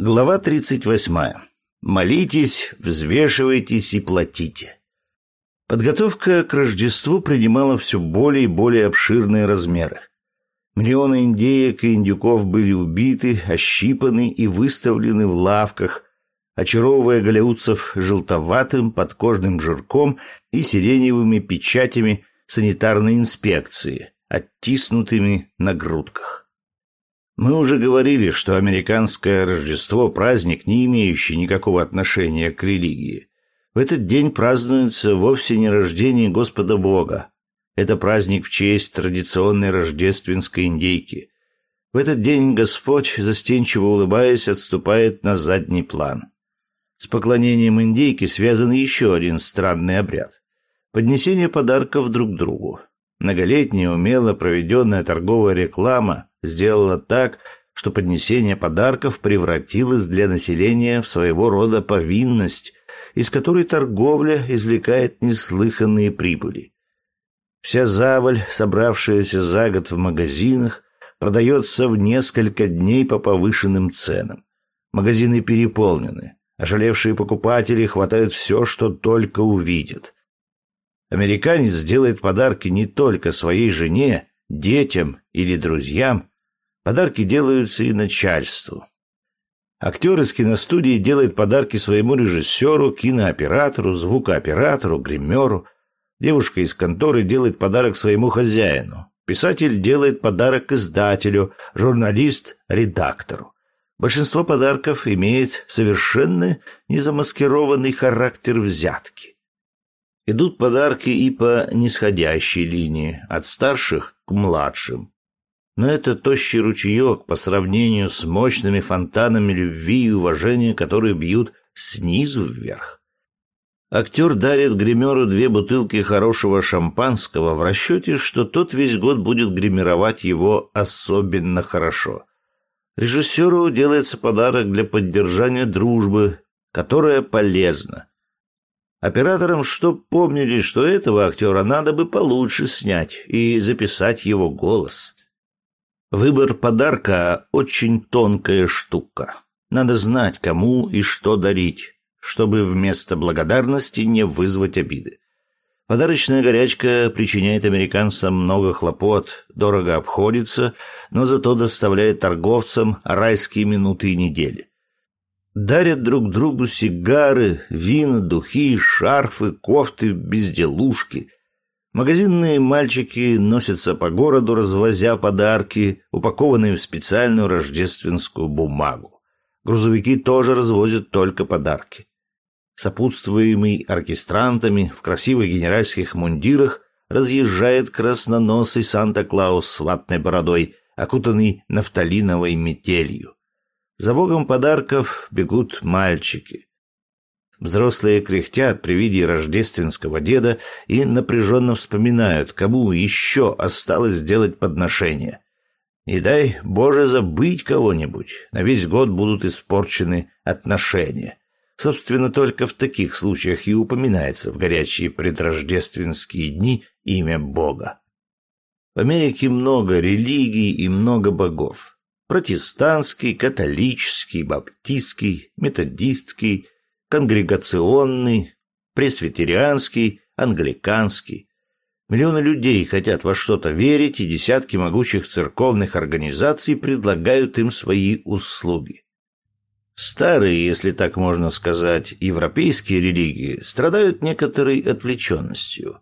Глава 38. Молитесь, взвешивайтесь и платите. Подготовка к Рождеству принимала все более и более обширные размеры. Миллионы индеек и индюков были убиты, ощипаны и выставлены в лавках, очаровывая голливудцев желтоватым подкожным жирком и сиреневыми печатями санитарной инспекции, оттиснутыми на грудках. Мы уже говорили, что американское Рождество – праздник, не имеющий никакого отношения к религии. В этот день празднуется вовсе не рождение Господа Бога. Это праздник в честь традиционной рождественской индейки. В этот день Господь, застенчиво улыбаясь, отступает на задний план. С поклонением индейки связан еще один странный обряд – поднесение подарков друг другу. Многолетняя умело проведенная торговая реклама сделала так, что поднесение подарков превратилось для населения в своего рода повинность, из которой торговля извлекает неслыханные прибыли. Вся заваль, собравшаяся за год в магазинах, продается в несколько дней по повышенным ценам. Магазины переполнены. Ожалевшие покупатели хватают все, что только увидят. Американец делает подарки не только своей жене, детям или друзьям, подарки делаются и начальству. Актер из киностудии делает подарки своему режиссеру, кинооператору, звукооператору, гримеру. Девушка из конторы делает подарок своему хозяину. Писатель делает подарок издателю, журналист – редактору. Большинство подарков имеет совершенно незамаскированный характер взятки. Идут подарки и по нисходящей линии, от старших к младшим. Но это тощий ручеек по сравнению с мощными фонтанами любви и уважения, которые бьют снизу вверх. Актер дарит гримеру две бутылки хорошего шампанского в расчете, что тот весь год будет гримировать его особенно хорошо. Режиссеру делается подарок для поддержания дружбы, которая полезна. Операторам, чтоб помнили, что этого актера надо бы получше снять и записать его голос. Выбор подарка – очень тонкая штука. Надо знать, кому и что дарить, чтобы вместо благодарности не вызвать обиды. Подарочная горячка причиняет американцам много хлопот, дорого обходится, но зато доставляет торговцам райские минуты и недели дарят друг другу сигары, вина, духи, шарфы, кофты, безделушки. Магазинные мальчики носятся по городу, развозя подарки, упакованные в специальную рождественскую бумагу. Грузовики тоже развозят только подарки. Сопутствуемый оркестрантами в красивых генеральских мундирах разъезжает красноносый Санта-Клаус с ватной бородой, окутанный нафталиновой метелью. За богом подарков бегут мальчики. Взрослые кряхтят при виде рождественского деда и напряженно вспоминают, кому еще осталось сделать подношение. Не дай Боже забыть кого-нибудь, на весь год будут испорчены отношения. Собственно, только в таких случаях и упоминается в горячие предрождественские дни имя Бога. В Америке много религий и много богов протестантский, католический, баптистский, методистский, конгрегационный, пресвитерианский, англиканский. Миллионы людей хотят во что-то верить, и десятки могучих церковных организаций предлагают им свои услуги. Старые, если так можно сказать, европейские религии страдают некоторой отвлеченностью.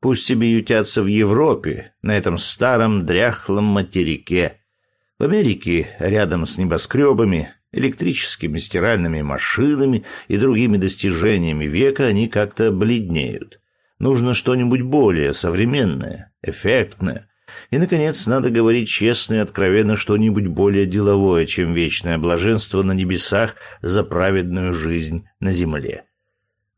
Пусть себе ютятся в Европе, на этом старом дряхлом материке – в Америке, рядом с небоскребами, электрическими стиральными машинами и другими достижениями века, они как-то бледнеют. Нужно что-нибудь более современное, эффектное. И, наконец, надо говорить честно и откровенно что-нибудь более деловое, чем вечное блаженство на небесах за праведную жизнь на земле.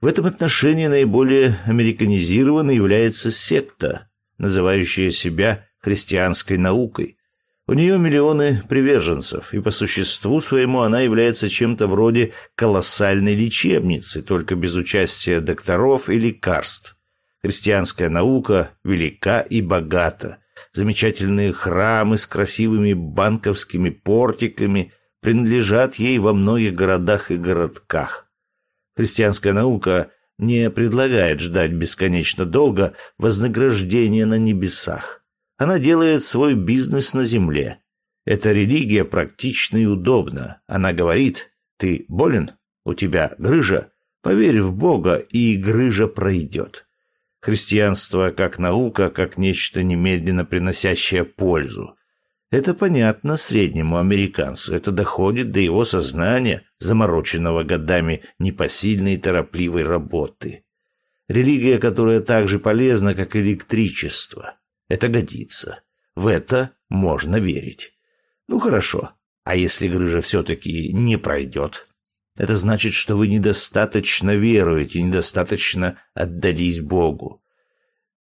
В этом отношении наиболее американизированной является секта, называющая себя христианской наукой – у нее миллионы приверженцев, и по существу своему она является чем-то вроде колоссальной лечебницы, только без участия докторов и лекарств. Христианская наука велика и богата. Замечательные храмы с красивыми банковскими портиками, принадлежат ей во многих городах и городках. Христианская наука не предлагает ждать бесконечно долго вознаграждения на небесах. Она делает свой бизнес на земле. Эта религия практична и удобна. Она говорит, ты болен? У тебя грыжа? Поверь в Бога, и грыжа пройдет. Христианство как наука, как нечто немедленно приносящее пользу. Это понятно среднему американцу, это доходит до его сознания, замороченного годами непосильной и торопливой работы. Религия, которая так же полезна, как электричество. Это годится. В это можно верить. Ну хорошо, а если грыжа все-таки не пройдет? Это значит, что вы недостаточно веруете, недостаточно отдались Богу.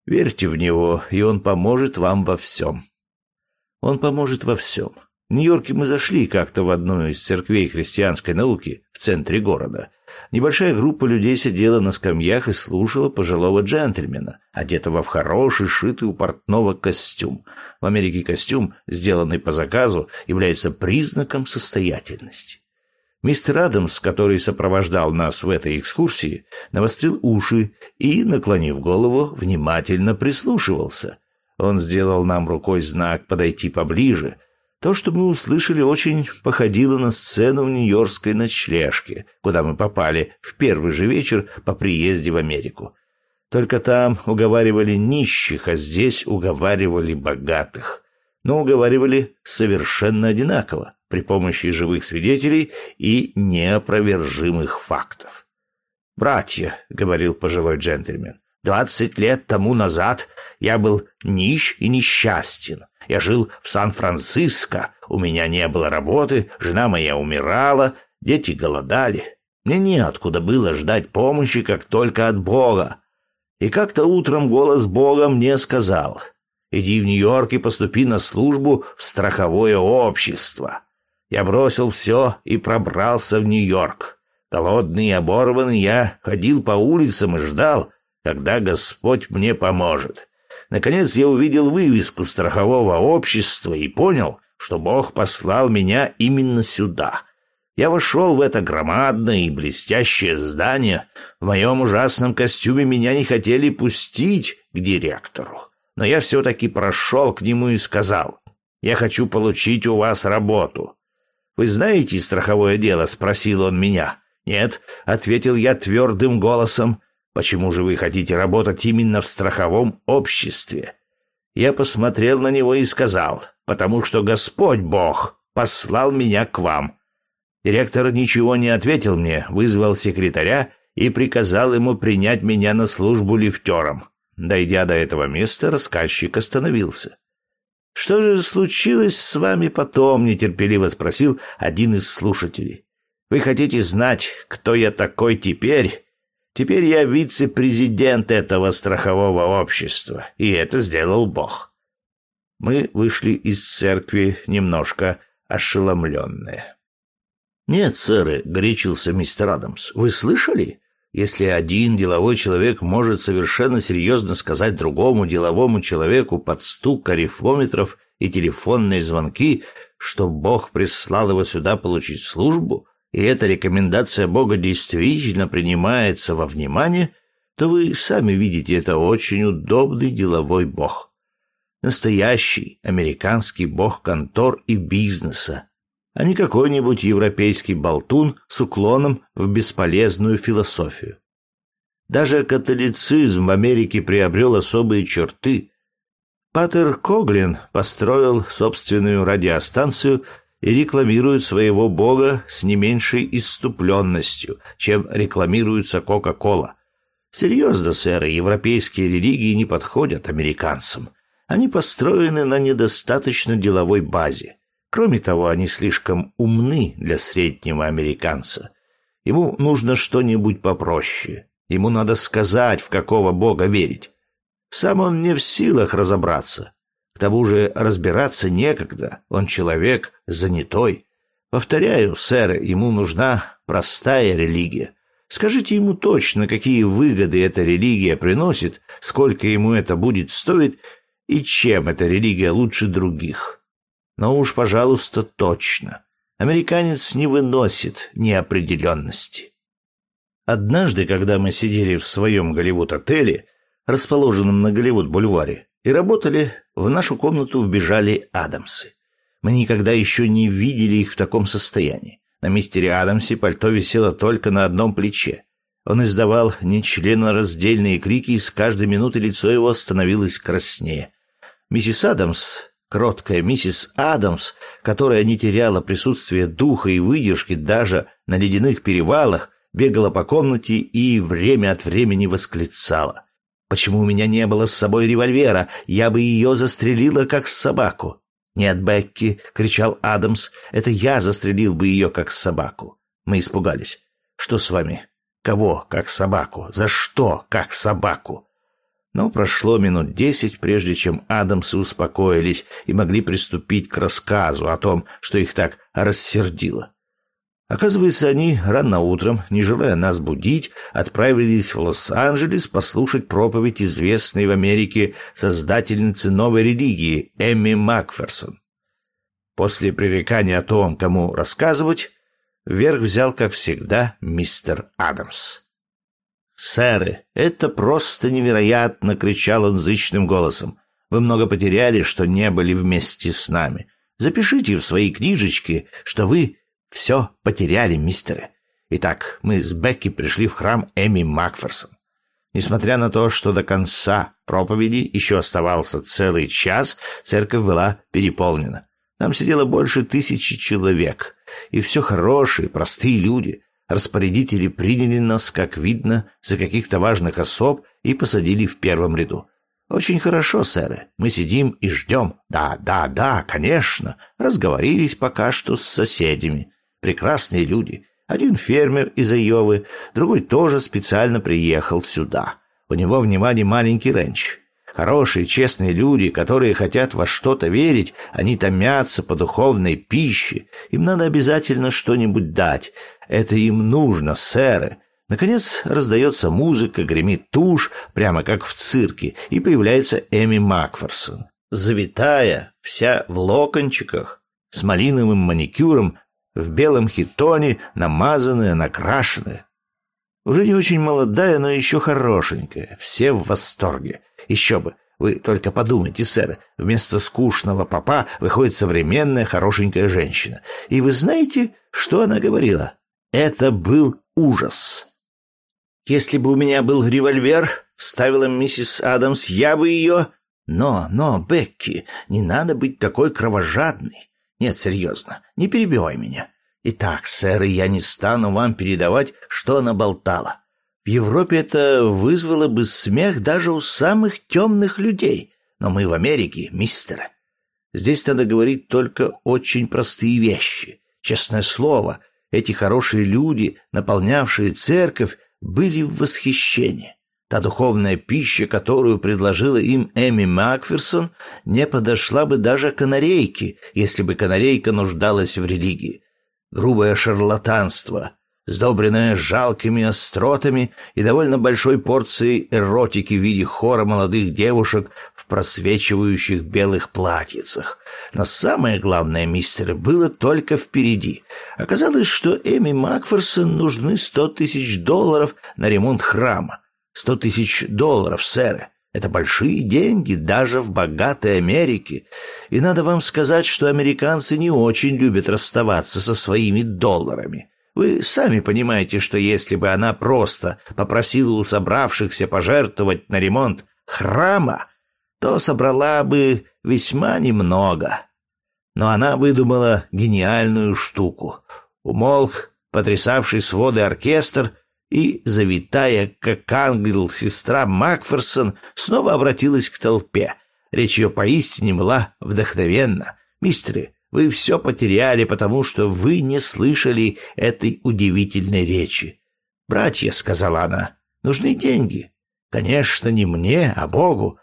Верьте в Него, и Он поможет вам во всем. Он поможет во всем. В Нью-Йорке мы зашли как-то в одну из церквей христианской науки в центре города. Небольшая группа людей сидела на скамьях и слушала пожилого джентльмена, одетого в хороший, шитый у портного костюм. В Америке костюм, сделанный по заказу, является признаком состоятельности. Мистер Адамс, который сопровождал нас в этой экскурсии, навострил уши и, наклонив голову, внимательно прислушивался. Он сделал нам рукой знак подойти поближе. То, что мы услышали, очень походило на сцену в нью-йоркской ночлежке, куда мы попали в первый же вечер по приезде в Америку. Только там уговаривали нищих, а здесь уговаривали богатых. Но уговаривали совершенно одинаково при помощи живых свидетелей и неопровержимых фактов. «Братья», — говорил пожилой джентльмен, — «двадцать лет тому назад я был нищ и несчастен. Я жил в Сан-Франциско, у меня не было работы, жена моя умирала, дети голодали. Мне неоткуда было ждать помощи, как только от Бога. И как-то утром голос Бога мне сказал, «Иди в Нью-Йорк и поступи на службу в страховое общество». Я бросил все и пробрался в Нью-Йорк. Голодный и оборванный я ходил по улицам и ждал, когда Господь мне поможет. Наконец я увидел вывеску страхового общества и понял, что Бог послал меня именно сюда. Я вошел в это громадное и блестящее здание. В моем ужасном костюме меня не хотели пустить к директору. Но я все-таки прошел к нему и сказал, «Я хочу получить у вас работу. Вы знаете страховое дело?» — спросил он меня. «Нет», — ответил я твердым голосом. «Почему же вы хотите работать именно в страховом обществе?» Я посмотрел на него и сказал, «Потому что Господь Бог послал меня к вам». Директор ничего не ответил мне, вызвал секретаря и приказал ему принять меня на службу лифтером. Дойдя до этого места, рассказчик остановился. «Что же случилось с вами потом?» — нетерпеливо спросил один из слушателей. «Вы хотите знать, кто я такой теперь?» Теперь я вице-президент этого страхового общества, и это сделал Бог. Мы вышли из церкви немножко ошеломленные. «Нет, сэры», — горячился мистер Адамс, — «вы слышали? Если один деловой человек может совершенно серьезно сказать другому деловому человеку под стук арифометров и телефонные звонки, что Бог прислал его сюда получить службу, и эта рекомендация Бога действительно принимается во внимание, то вы сами видите, это очень удобный деловой Бог. Настоящий американский бог контор и бизнеса, а не какой-нибудь европейский болтун с уклоном в бесполезную философию. Даже католицизм в Америке приобрел особые черты. Патер Коглин построил собственную радиостанцию и рекламирует своего бога с не меньшей иступленностью, чем рекламируется Кока-Кола. Серьезно, сэр, европейские религии не подходят американцам. Они построены на недостаточно деловой базе. Кроме того, они слишком умны для среднего американца. Ему нужно что-нибудь попроще. Ему надо сказать, в какого бога верить. Сам он не в силах разобраться. К тому же разбираться некогда. Он человек занятой. Повторяю, сэр, ему нужна простая религия. Скажите ему точно, какие выгоды эта религия приносит, сколько ему это будет стоить и чем эта религия лучше других. Но уж, пожалуйста, точно. Американец не выносит неопределенности. Однажды, когда мы сидели в своем Голливуд-отеле, расположенном на Голливуд-бульваре, и работали, в нашу комнату вбежали Адамсы. Мы никогда еще не видели их в таком состоянии. На мистере Адамсе пальто висело только на одном плече. Он издавал нечленораздельные крики, и с каждой минуты лицо его становилось краснее. Миссис Адамс, кроткая миссис Адамс, которая не теряла присутствия духа и выдержки даже на ледяных перевалах, бегала по комнате и время от времени восклицала. «Почему у меня не было с собой револьвера? Я бы ее застрелила, как собаку». «Нет, Бекки!» — кричал Адамс. «Это я застрелил бы ее, как собаку». Мы испугались. «Что с вами? Кого, как собаку? За что, как собаку?» Но прошло минут десять, прежде чем Адамсы успокоились и могли приступить к рассказу о том, что их так рассердило. Оказывается, они рано утром, не желая нас будить, отправились в Лос-Анджелес послушать проповедь известной в Америке создательницы новой религии Эмми Макферсон. После пререкания о том, кому рассказывать, вверх взял, как всегда, мистер Адамс. «Сэры, это просто невероятно!» — кричал он зычным голосом. «Вы много потеряли, что не были вместе с нами. Запишите в свои книжечки, что вы все потеряли, мистеры. Итак, мы с Бекки пришли в храм Эми Макферсон. Несмотря на то, что до конца проповеди еще оставался целый час, церковь была переполнена. Там сидело больше тысячи человек, и все хорошие, простые люди. Распорядители приняли нас, как видно, за каких-то важных особ и посадили в первом ряду. Очень хорошо, сэры. Мы сидим и ждем. Да, да, да, конечно. Разговорились пока что с соседями. Прекрасные люди. Один фермер из Айовы, другой тоже специально приехал сюда. У него внимание маленький ренч. Хорошие, честные люди, которые хотят во что-то верить, они томятся по духовной пище. Им надо обязательно что-нибудь дать. Это им нужно, сэры. Наконец раздается музыка, гремит тушь, прямо как в цирке, и появляется Эми Макферсон. Завитая, вся в локончиках, с малиновым маникюром, в белом хитоне, намазанная, накрашенная. Уже не очень молодая, но еще хорошенькая. Все в восторге. Еще бы. Вы только подумайте, сэр, вместо скучного папа выходит современная хорошенькая женщина. И вы знаете, что она говорила? Это был ужас. Если бы у меня был револьвер, вставила миссис Адамс, я бы ее... Но, но, Бекки, не надо быть такой кровожадной. Нет, серьезно, не перебивай меня. Итак, сэр, я не стану вам передавать, что она болтала. В Европе это вызвало бы смех даже у самых темных людей. Но мы в Америке, мистеры. Здесь надо говорить только очень простые вещи. Честное слово, эти хорошие люди, наполнявшие церковь, были в восхищении. Та духовная пища, которую предложила им Эми Макферсон, не подошла бы даже канарейке, если бы канарейка нуждалась в религии. Грубое шарлатанство, сдобренное жалкими остротами и довольно большой порцией эротики в виде хора молодых девушек в просвечивающих белых платьицах. Но самое главное, мистер, было только впереди. Оказалось, что Эми Макферсон нужны сто тысяч долларов на ремонт храма. Сто тысяч долларов, сэр. Это большие деньги даже в богатой Америке. И надо вам сказать, что американцы не очень любят расставаться со своими долларами. Вы сами понимаете, что если бы она просто попросила у собравшихся пожертвовать на ремонт храма, то собрала бы весьма немного. Но она выдумала гениальную штуку. Умолк потрясавший своды оркестр — и, завитая, как ангел, сестра Макферсон снова обратилась к толпе. Речь ее поистине была вдохновенна. «Мистеры, вы все потеряли, потому что вы не слышали этой удивительной речи. «Братья», — сказала она, — «нужны деньги. Конечно, не мне, а Богу.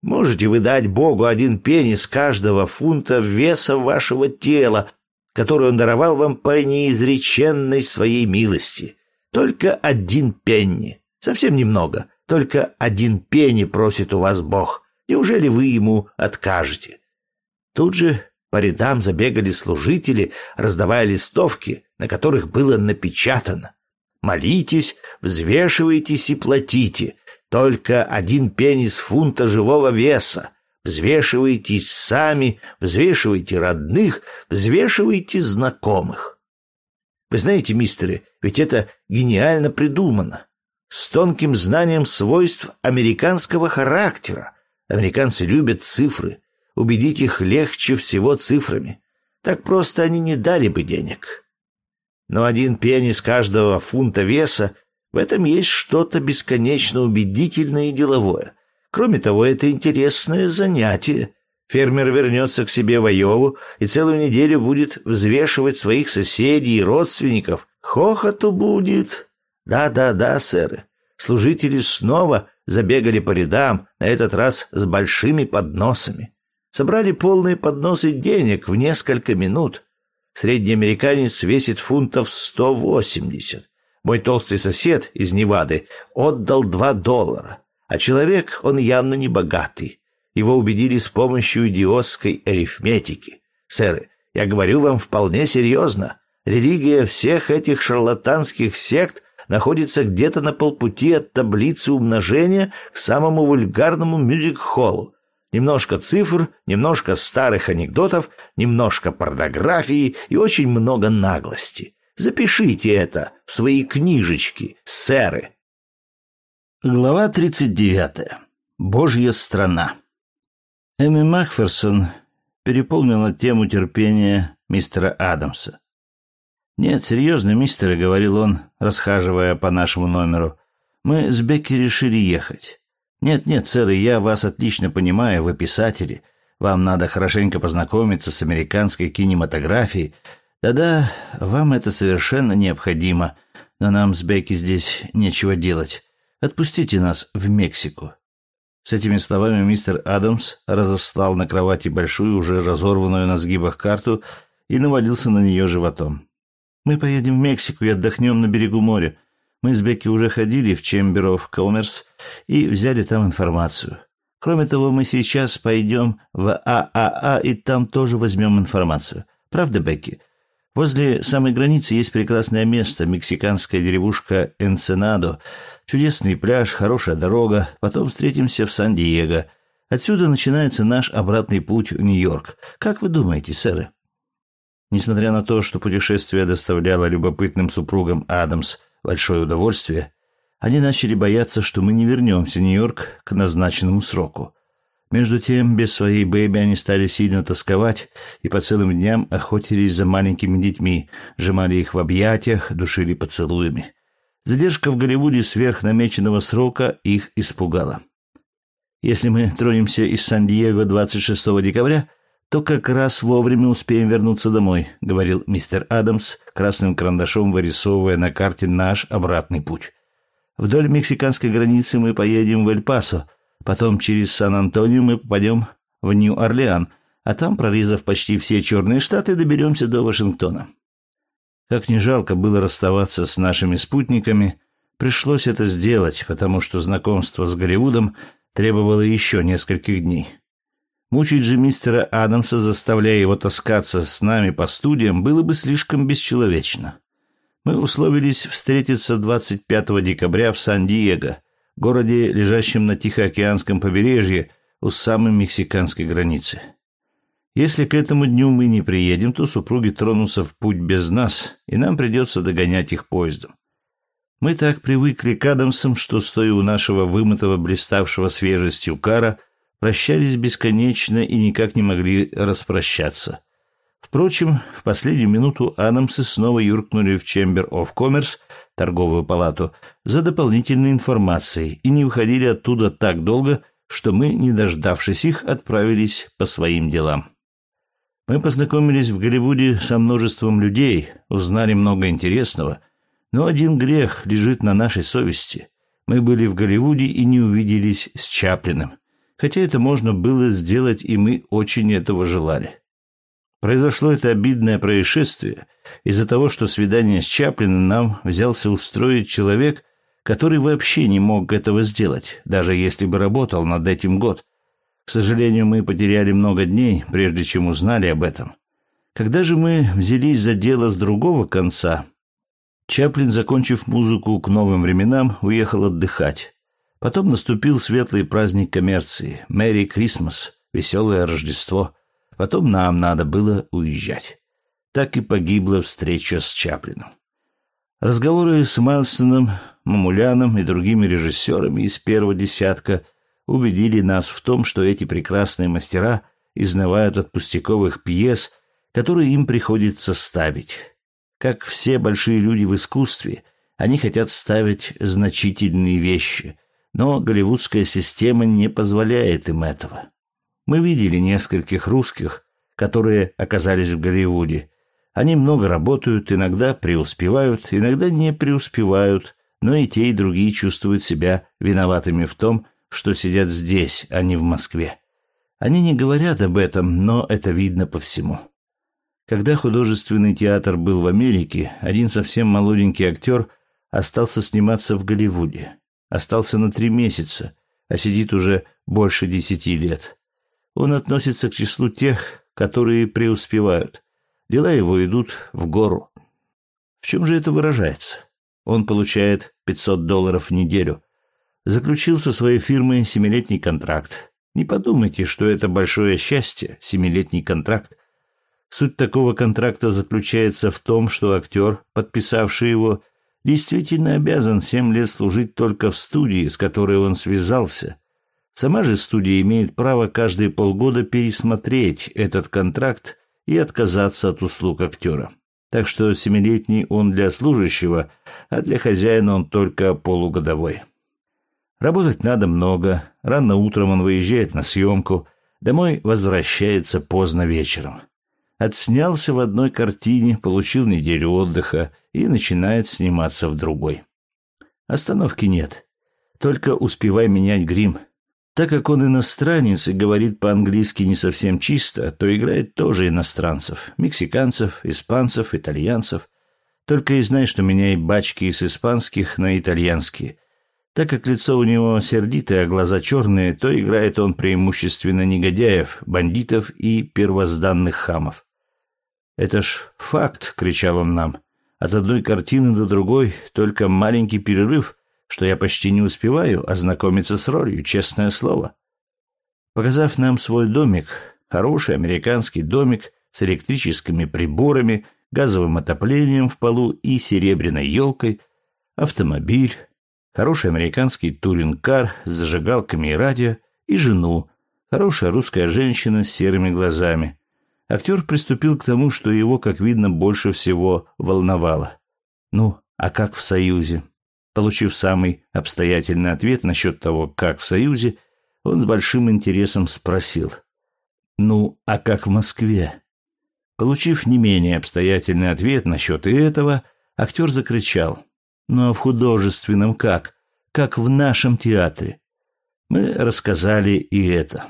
Можете вы дать Богу один пенни с каждого фунта веса вашего тела, который Он даровал вам по неизреченной своей милости. Только один пенни. Совсем немного. Только один пенни просит у вас Бог. Неужели вы ему откажете? Тут же По рядам забегали служители, раздавая листовки, на которых было напечатано «Молитесь, взвешивайтесь и платите. Только один пенис фунта живого веса. Взвешивайтесь сами, взвешивайте родных, взвешивайте знакомых». Вы знаете, мистеры, ведь это гениально придумано. С тонким знанием свойств американского характера. Американцы любят цифры. Убедить их легче всего цифрами. Так просто они не дали бы денег. Но один пенис каждого фунта веса в этом есть что-то бесконечно убедительное и деловое. Кроме того, это интересное занятие. Фермер вернется к себе в Айову и целую неделю будет взвешивать своих соседей и родственников. Хохоту будет. Да-да-да, сэры. Служители снова забегали по рядам, на этот раз с большими подносами. Собрали полные подносы денег в несколько минут. Средний американец весит фунтов сто восемьдесят. Мой толстый сосед из Невады отдал два доллара. А человек, он явно не богатый. Его убедили с помощью идиотской арифметики. Сэры, я говорю вам вполне серьезно. Религия всех этих шарлатанских сект находится где-то на полпути от таблицы умножения к самому вульгарному мюзик-холлу. Немножко цифр, немножко старых анекдотов, немножко порнографии и очень много наглости. Запишите это в свои книжечки, сэры. Глава 39. Божья страна. Эми Макферсон переполнила тему терпения мистера Адамса. «Нет, серьезно, мистер», — говорил он, расхаживая по нашему номеру. «Мы с Бекки решили ехать. Нет-нет, сэр, я вас отлично понимаю, вы писатели. Вам надо хорошенько познакомиться с американской кинематографией. Да-да, вам это совершенно необходимо, но нам с Бекки здесь нечего делать. Отпустите нас в Мексику». С этими словами мистер Адамс разослал на кровати большую, уже разорванную на сгибах карту и навалился на нее животом. Мы поедем в Мексику и отдохнем на берегу моря. Мы с Бекки уже ходили в Chamber of Commerce и взяли там информацию. Кроме того, мы сейчас пойдем в ААА и там тоже возьмем информацию. Правда, Бекки? Возле самой границы есть прекрасное место, мексиканская деревушка Энсенадо. Чудесный пляж, хорошая дорога. Потом встретимся в Сан-Диего. Отсюда начинается наш обратный путь в Нью-Йорк. Как вы думаете, сэры? Несмотря на то, что путешествие доставляло любопытным супругам Адамс большое удовольствие, они начали бояться, что мы не вернемся в Нью-Йорк к назначенному сроку. Между тем, без своей бэби они стали сильно тосковать и по целым дням охотились за маленькими детьми, сжимали их в объятиях, душили поцелуями. Задержка в Голливуде сверх намеченного срока их испугала. Если мы тронемся из Сан-Диего 26 декабря, то как раз вовремя успеем вернуться домой», — говорил мистер Адамс, красным карандашом вырисовывая на карте наш обратный путь. «Вдоль мексиканской границы мы поедем в Эль-Пасо, потом через Сан-Антонио мы попадем в Нью-Орлеан, а там, прорезав почти все черные штаты, доберемся до Вашингтона». Как не жалко было расставаться с нашими спутниками, пришлось это сделать, потому что знакомство с Голливудом требовало еще нескольких дней. Мучить же мистера Адамса, заставляя его таскаться с нами по студиям, было бы слишком бесчеловечно. Мы условились встретиться 25 декабря в Сан-Диего, городе, лежащем на Тихоокеанском побережье у самой мексиканской границы. Если к этому дню мы не приедем, то супруги тронутся в путь без нас, и нам придется догонять их поездом. Мы так привыкли к Адамсам, что, стоя у нашего вымытого, блиставшего свежестью кара, прощались бесконечно и никак не могли распрощаться. Впрочем, в последнюю минуту Адамсы снова юркнули в Chamber of Commerce, торговую палату, за дополнительной информацией и не выходили оттуда так долго, что мы, не дождавшись их, отправились по своим делам. Мы познакомились в Голливуде со множеством людей, узнали много интересного, но один грех лежит на нашей совести. Мы были в Голливуде и не увиделись с Чаплиным хотя это можно было сделать, и мы очень этого желали. Произошло это обидное происшествие из-за того, что свидание с Чаплиным нам взялся устроить человек, который вообще не мог этого сделать, даже если бы работал над этим год. К сожалению, мы потеряли много дней, прежде чем узнали об этом. Когда же мы взялись за дело с другого конца, Чаплин, закончив музыку к новым временам, уехал отдыхать. Потом наступил светлый праздник коммерции, Мэри Крисмас, веселое Рождество. Потом нам надо было уезжать. Так и погибла встреча с Чаплином. Разговоры с Майлстоном, Мамуляном и другими режиссерами из первого десятка убедили нас в том, что эти прекрасные мастера изнывают от пустяковых пьес, которые им приходится ставить. Как все большие люди в искусстве, они хотят ставить значительные вещи, но голливудская система не позволяет им этого. Мы видели нескольких русских, которые оказались в Голливуде. Они много работают, иногда преуспевают, иногда не преуспевают, но и те, и другие чувствуют себя виноватыми в том, что сидят здесь, а не в Москве. Они не говорят об этом, но это видно по всему. Когда художественный театр был в Америке, один совсем молоденький актер остался сниматься в Голливуде. Остался на три месяца, а сидит уже больше десяти лет. Он относится к числу тех, которые преуспевают. Дела его идут в гору. В чем же это выражается? Он получает 500 долларов в неделю. Заключил со своей фирмой семилетний контракт. Не подумайте, что это большое счастье, семилетний контракт. Суть такого контракта заключается в том, что актер, подписавший его, действительно обязан семь лет служить только в студии, с которой он связался. Сама же студия имеет право каждые полгода пересмотреть этот контракт и отказаться от услуг актера. Так что семилетний он для служащего, а для хозяина он только полугодовой. Работать надо много. Рано утром он выезжает на съемку, домой возвращается поздно вечером. Отснялся в одной картине, получил неделю отдыха и начинает сниматься в другой. Остановки нет. Только успевай менять грим. Так как он иностранец и говорит по-английски не совсем чисто, то играет тоже иностранцев. Мексиканцев, испанцев, итальянцев. Только и знай, что меняй бачки из испанских на итальянские. Так как лицо у него сердитое, а глаза черные, то играет он преимущественно негодяев, бандитов и первозданных хамов. «Это ж факт!» — кричал он нам. «От одной картины до другой только маленький перерыв, что я почти не успеваю ознакомиться с ролью, честное слово». Показав нам свой домик, хороший американский домик с электрическими приборами, газовым отоплением в полу и серебряной елкой, автомобиль, хороший американский туринг-кар с зажигалками и радио и жену, хорошая русская женщина с серыми глазами — актер приступил к тому, что его, как видно, больше всего волновало. Ну, а как в Союзе? Получив самый обстоятельный ответ насчет того, как в Союзе, он с большим интересом спросил. Ну, а как в Москве? Получив не менее обстоятельный ответ насчет и этого, актер закричал. Ну, а в художественном как? Как в нашем театре? Мы рассказали и это.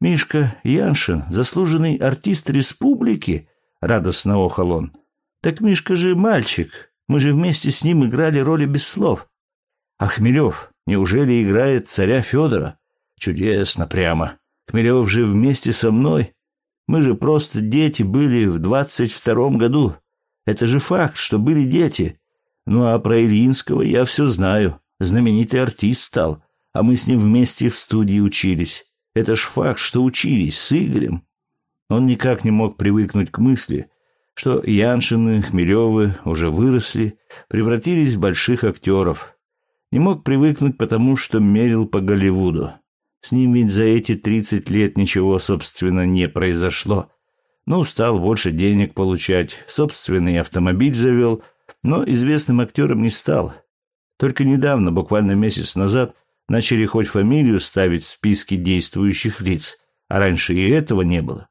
Мишка Яншин, заслуженный артист республики, радостно охал он. Так Мишка же мальчик, мы же вместе с ним играли роли без слов. А Хмелев, неужели играет царя Федора? Чудесно прямо. Хмелев же вместе со мной. Мы же просто дети были в двадцать втором году. Это же факт, что были дети. Ну а про Ильинского я все знаю. Знаменитый артист стал, а мы с ним вместе в студии учились. Это ж факт, что учились с Игорем. Он никак не мог привыкнуть к мысли, что Яншины, Хмелевы уже выросли, превратились в больших актеров. Не мог привыкнуть, потому что мерил по Голливуду. С ним ведь за эти тридцать лет ничего, собственно, не произошло. Ну, стал больше денег получать, собственный автомобиль завел, но известным актером не стал. Только недавно, буквально месяц назад, начали хоть фамилию ставить в списке действующих лиц, а раньше и этого не было.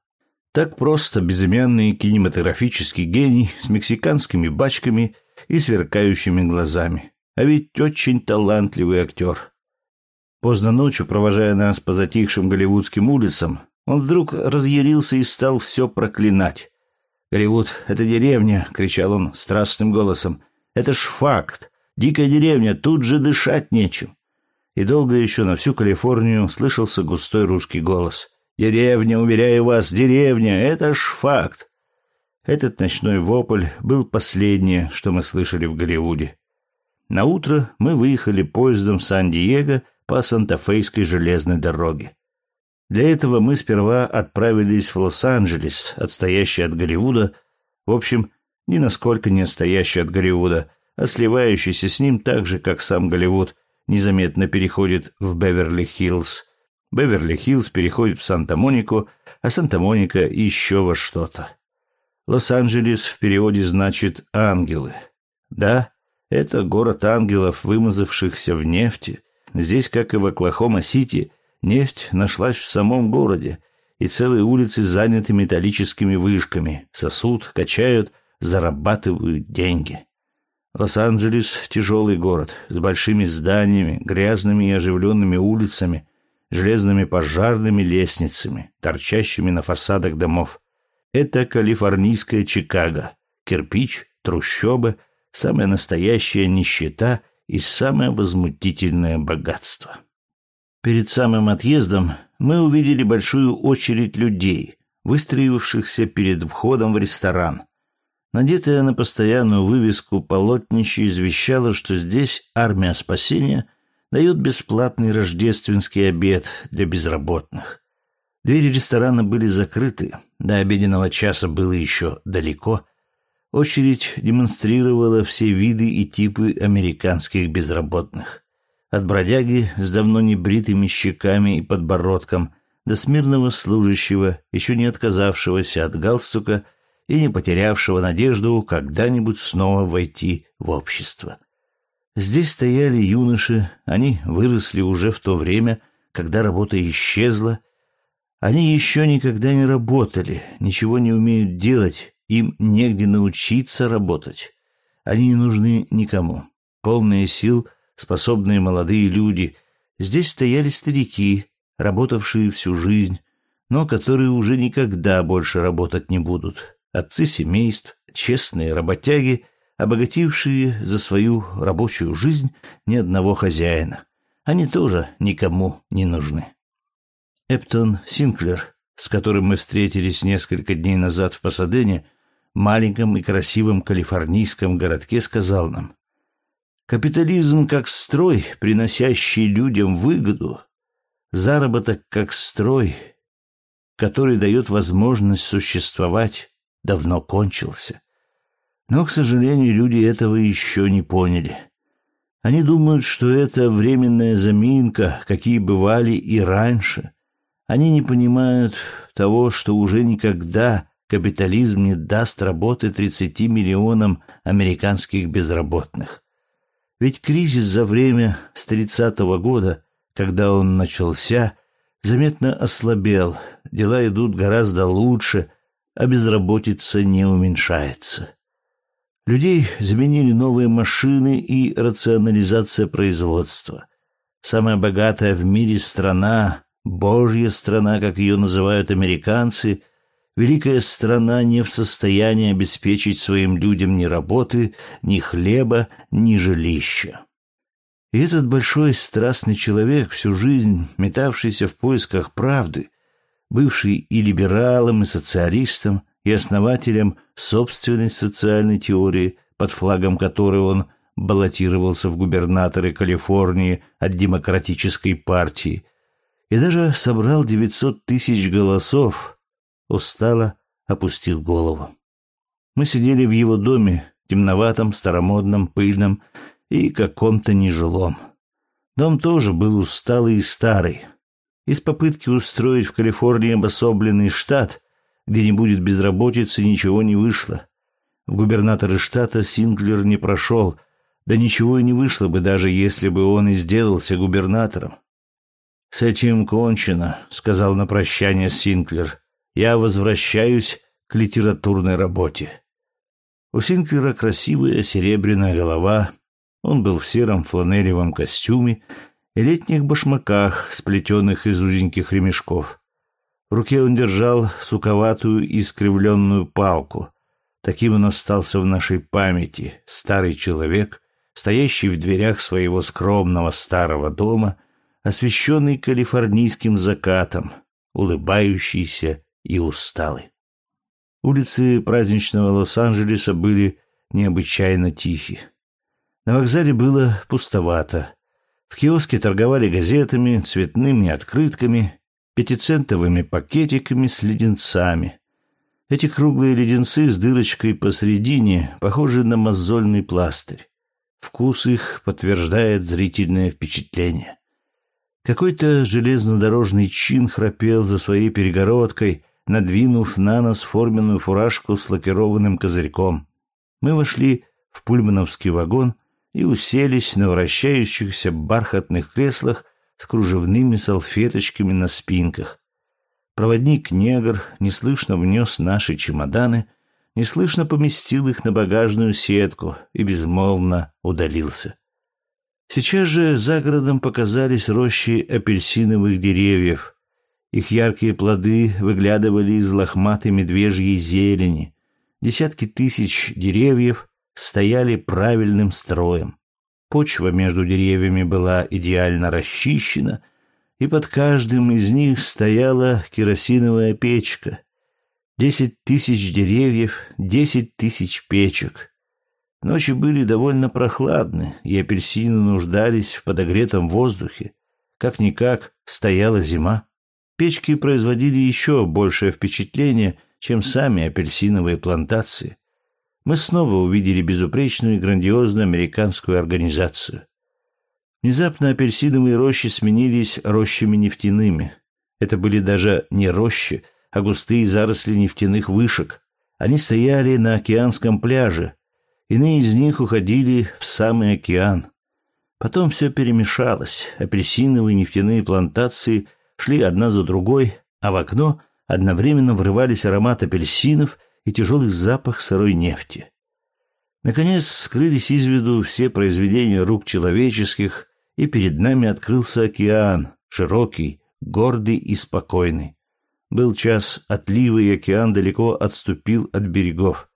Так просто безымянный кинематографический гений с мексиканскими бачками и сверкающими глазами. А ведь очень талантливый актер. Поздно ночью, провожая нас по затихшим голливудским улицам, он вдруг разъярился и стал все проклинать. «Голливуд — это деревня!» — кричал он страстным голосом. «Это ж факт! Дикая деревня, тут же дышать нечем. и долго еще на всю Калифорнию слышался густой русский голос. «Деревня, уверяю вас, деревня, это ж факт!» Этот ночной вопль был последнее, что мы слышали в Голливуде. На утро мы выехали поездом в Сан-Диего по Санта-Фейской железной дороге. Для этого мы сперва отправились в Лос-Анджелес, отстоящий от Голливуда, в общем, ни насколько не отстоящий от Голливуда, а сливающийся с ним так же, как сам Голливуд незаметно переходит в Беверли-Хиллз. Беверли-Хиллз переходит в Санта-Монику, а Санта-Моника еще во что-то. Лос-Анджелес в переводе значит «ангелы». Да, это город ангелов, вымазавшихся в нефти. Здесь, как и в Оклахома-Сити, нефть нашлась в самом городе, и целые улицы заняты металлическими вышками, сосут, качают, зарабатывают деньги. Лос-Анджелес — тяжелый город, с большими зданиями, грязными и оживленными улицами, железными пожарными лестницами, торчащими на фасадах домов. Это калифорнийская Чикаго. Кирпич, трущобы, самая настоящая нищета и самое возмутительное богатство. Перед самым отъездом мы увидели большую очередь людей, выстроившихся перед входом в ресторан. Надетая на постоянную вывеску полотнище извещало, что здесь армия спасения дает бесплатный рождественский обед для безработных. Двери ресторана были закрыты, до обеденного часа было еще далеко. Очередь демонстрировала все виды и типы американских безработных. От бродяги с давно небритыми щеками и подбородком до смирного служащего, еще не отказавшегося от галстука и не потерявшего надежду когда-нибудь снова войти в общество. Здесь стояли юноши, они выросли уже в то время, когда работа исчезла, они еще никогда не работали, ничего не умеют делать, им негде научиться работать. Они не нужны никому. Полные сил, способные молодые люди. Здесь стояли старики, работавшие всю жизнь, но которые уже никогда больше работать не будут. Отцы семейств, честные работяги, обогатившие за свою рабочую жизнь ни одного хозяина. Они тоже никому не нужны. Эптон Синклер, с которым мы встретились несколько дней назад в Пасадене, маленьком и красивом калифорнийском городке, сказал нам, «Капитализм как строй, приносящий людям выгоду, заработок как строй, который дает возможность существовать, давно кончился. Но, к сожалению, люди этого еще не поняли». Они думают, что это временная заминка, какие бывали и раньше, они не понимают того, что уже никогда капитализм не даст работы 30 миллионам американских безработных. Ведь кризис за время с 30-го года, когда он начался, заметно ослабел, дела идут гораздо лучше, а безработица не уменьшается. Людей заменили новые машины и рационализация производства. Самая богатая в мире страна Божья страна, как ее называют американцы, великая страна не в состоянии обеспечить своим людям ни работы, ни хлеба, ни жилища. И этот большой страстный человек, всю жизнь метавшийся в поисках правды, бывший и либералом, и социалистом, и основателем собственной социальной теории, под флагом которой он баллотировался в губернаторы Калифорнии от Демократической партии, и даже собрал девятьсот тысяч голосов, устало опустил голову. Мы сидели в его доме, темноватом, старомодном, пыльном и каком-то нежилом. Дом тоже был усталый и старый. Из попытки устроить в Калифорнии обособленный штат, где не будет безработицы, ничего не вышло. В губернаторы штата Синклер не прошел, да ничего и не вышло бы, даже если бы он и сделался губернатором. «С этим кончено», — сказал на прощание Синклер. «Я возвращаюсь к литературной работе». У Синклера красивая серебряная голова. Он был в сером фланелевом костюме и летних башмаках, сплетенных из узеньких ремешков. В руке он держал суковатую искривленную палку. Таким он остался в нашей памяти, старый человек, стоящий в дверях своего скромного старого дома — освещенный калифорнийским закатом, улыбающийся и усталый. Улицы праздничного Лос-Анджелеса были необычайно тихи. На вокзале было пустовато. В киоске торговали газетами, цветными открытками, пятицентовыми пакетиками с леденцами. Эти круглые леденцы с дырочкой посредине похожи на мозольный пластырь. Вкус их подтверждает зрительное впечатление. Какой-то железнодорожный чин храпел за своей перегородкой, надвинув на нос форменную фуражку с лакированным козырьком. Мы вошли в пульмановский вагон и уселись на вращающихся бархатных креслах с кружевными салфеточками на спинках. Проводник-негр неслышно внес наши чемоданы, неслышно поместил их на багажную сетку и безмолвно удалился. Сейчас же за городом показались рощи апельсиновых деревьев. Их яркие плоды выглядывали из лохматой медвежьей зелени. Десятки тысяч деревьев стояли правильным строем. Почва между деревьями была идеально расчищена, и под каждым из них стояла керосиновая печка. Десять тысяч деревьев, десять тысяч печек. Ночи были довольно прохладны, и апельсины нуждались в подогретом воздухе. Как-никак стояла зима. Печки производили еще большее впечатление, чем сами апельсиновые плантации мы снова увидели безупречную и грандиозную американскую организацию. Внезапно апельсиновые рощи сменились рощами нефтяными. Это были даже не рощи, а густые заросли нефтяных вышек. Они стояли на океанском пляже. Иные из них уходили в самый океан. Потом все перемешалось. Апельсиновые нефтяные плантации шли одна за другой, а в окно одновременно врывались аромат апельсинов – и тяжелый запах сырой нефти. Наконец скрылись из виду все произведения рук человеческих, и перед нами открылся океан, широкий, гордый и спокойный. Был час отлива, и океан далеко отступил от берегов.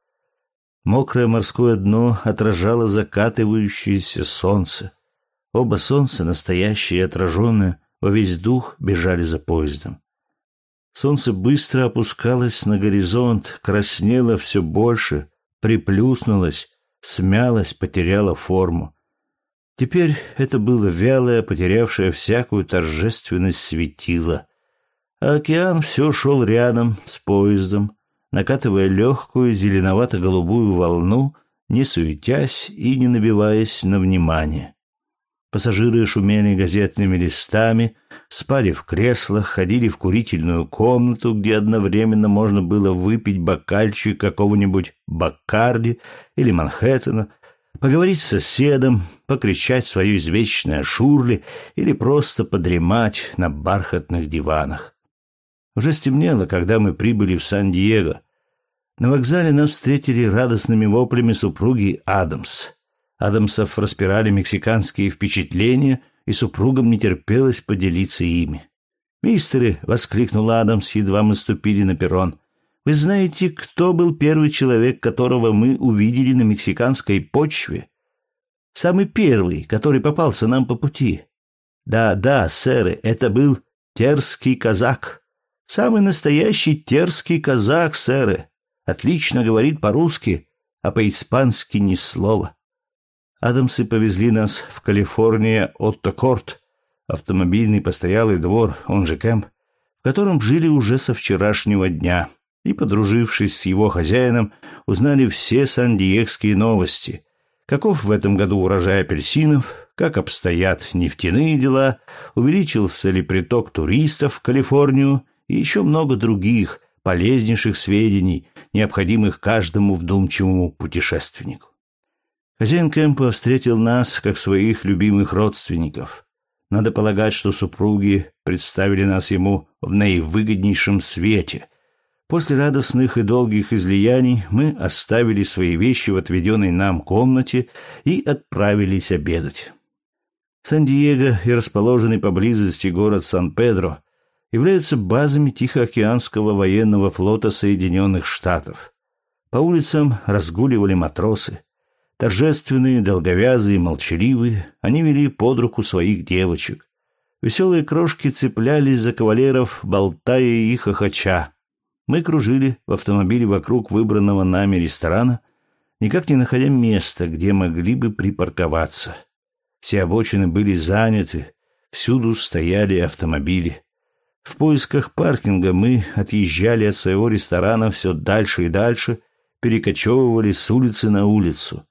Мокрое морское дно отражало закатывающееся солнце. Оба солнца, настоящие и отраженные, во весь дух бежали за поездом. Солнце быстро опускалось на горизонт, краснело все больше, приплюснулось, смялось, потеряло форму. Теперь это было вялое, потерявшее всякую торжественность светило. А океан все шел рядом с поездом, накатывая легкую зеленовато-голубую волну, не суетясь и не набиваясь на внимание. Пассажиры шумели газетными листами, спали в креслах, ходили в курительную комнату, где одновременно можно было выпить бокальчик какого-нибудь Баккарди или Манхэттена, поговорить с соседом, покричать свое извечное шурли или просто подремать на бархатных диванах. Уже стемнело, когда мы прибыли в Сан-Диего. На вокзале нас встретили радостными воплями супруги Адамс — Адамсов распирали мексиканские впечатления, и супругам не терпелось поделиться ими. «Мистеры!» — воскликнул Адамс, едва мы ступили на перрон. «Вы знаете, кто был первый человек, которого мы увидели на мексиканской почве? Самый первый, который попался нам по пути. Да, да, сэры, это был терский казак. Самый настоящий терский казак, сэры. Отлично говорит по-русски, а по-испански ни слова. Адамсы повезли нас в Калифорния Отто-Корт, автомобильный постоялый двор, он же кемп, в котором жили уже со вчерашнего дня, и, подружившись с его хозяином, узнали все сан-диегские новости. Каков в этом году урожай апельсинов, как обстоят нефтяные дела, увеличился ли приток туристов в Калифорнию и еще много других полезнейших сведений, необходимых каждому вдумчивому путешественнику. Хозяин кемпа встретил нас как своих любимых родственников. Надо полагать, что супруги представили нас ему в наивыгоднейшем свете. После радостных и долгих излияний мы оставили свои вещи в отведенной нам комнате и отправились обедать. Сан-Диего и расположенный поблизости город Сан-Педро являются базами Тихоокеанского военного флота Соединенных Штатов. По улицам разгуливали матросы. Торжественные, долговязые, молчаливые, они вели под руку своих девочек. Веселые крошки цеплялись за кавалеров, болтая и хохоча. Мы кружили в автомобиле вокруг выбранного нами ресторана, никак не находя места, где могли бы припарковаться. Все обочины были заняты, всюду стояли автомобили. В поисках паркинга мы отъезжали от своего ресторана все дальше и дальше, перекочевывали с улицы на улицу.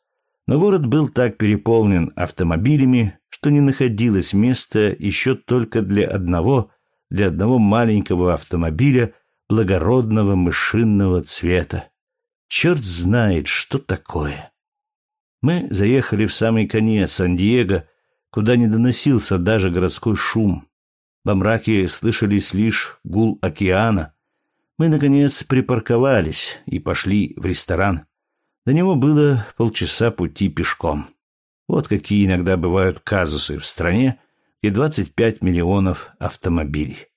Но город был так переполнен автомобилями, что не находилось места еще только для одного, для одного маленького автомобиля благородного мышинного цвета. Черт знает, что такое. Мы заехали в самый конец Сан-Диего, куда не доносился даже городской шум. Во мраке слышались лишь гул океана. Мы, наконец, припарковались и пошли в ресторан. До него было полчаса пути пешком. Вот какие иногда бывают казусы в стране, где 25 миллионов автомобилей.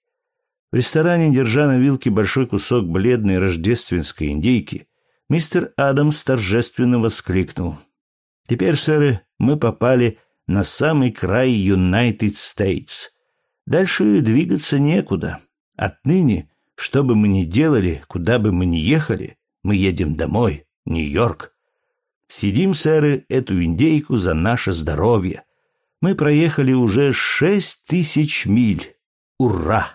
В ресторане, держа на вилке большой кусок бледной рождественской индейки, мистер Адамс торжественно воскликнул. «Теперь, сэры, мы попали на самый край Юнайтед Стейтс. Дальше двигаться некуда. Отныне, что бы мы ни делали, куда бы мы ни ехали, мы едем домой, Нью-Йорк. Сидим, сэры, эту индейку за наше здоровье. Мы проехали уже шесть тысяч миль. Ура!